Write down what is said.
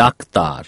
Doctor.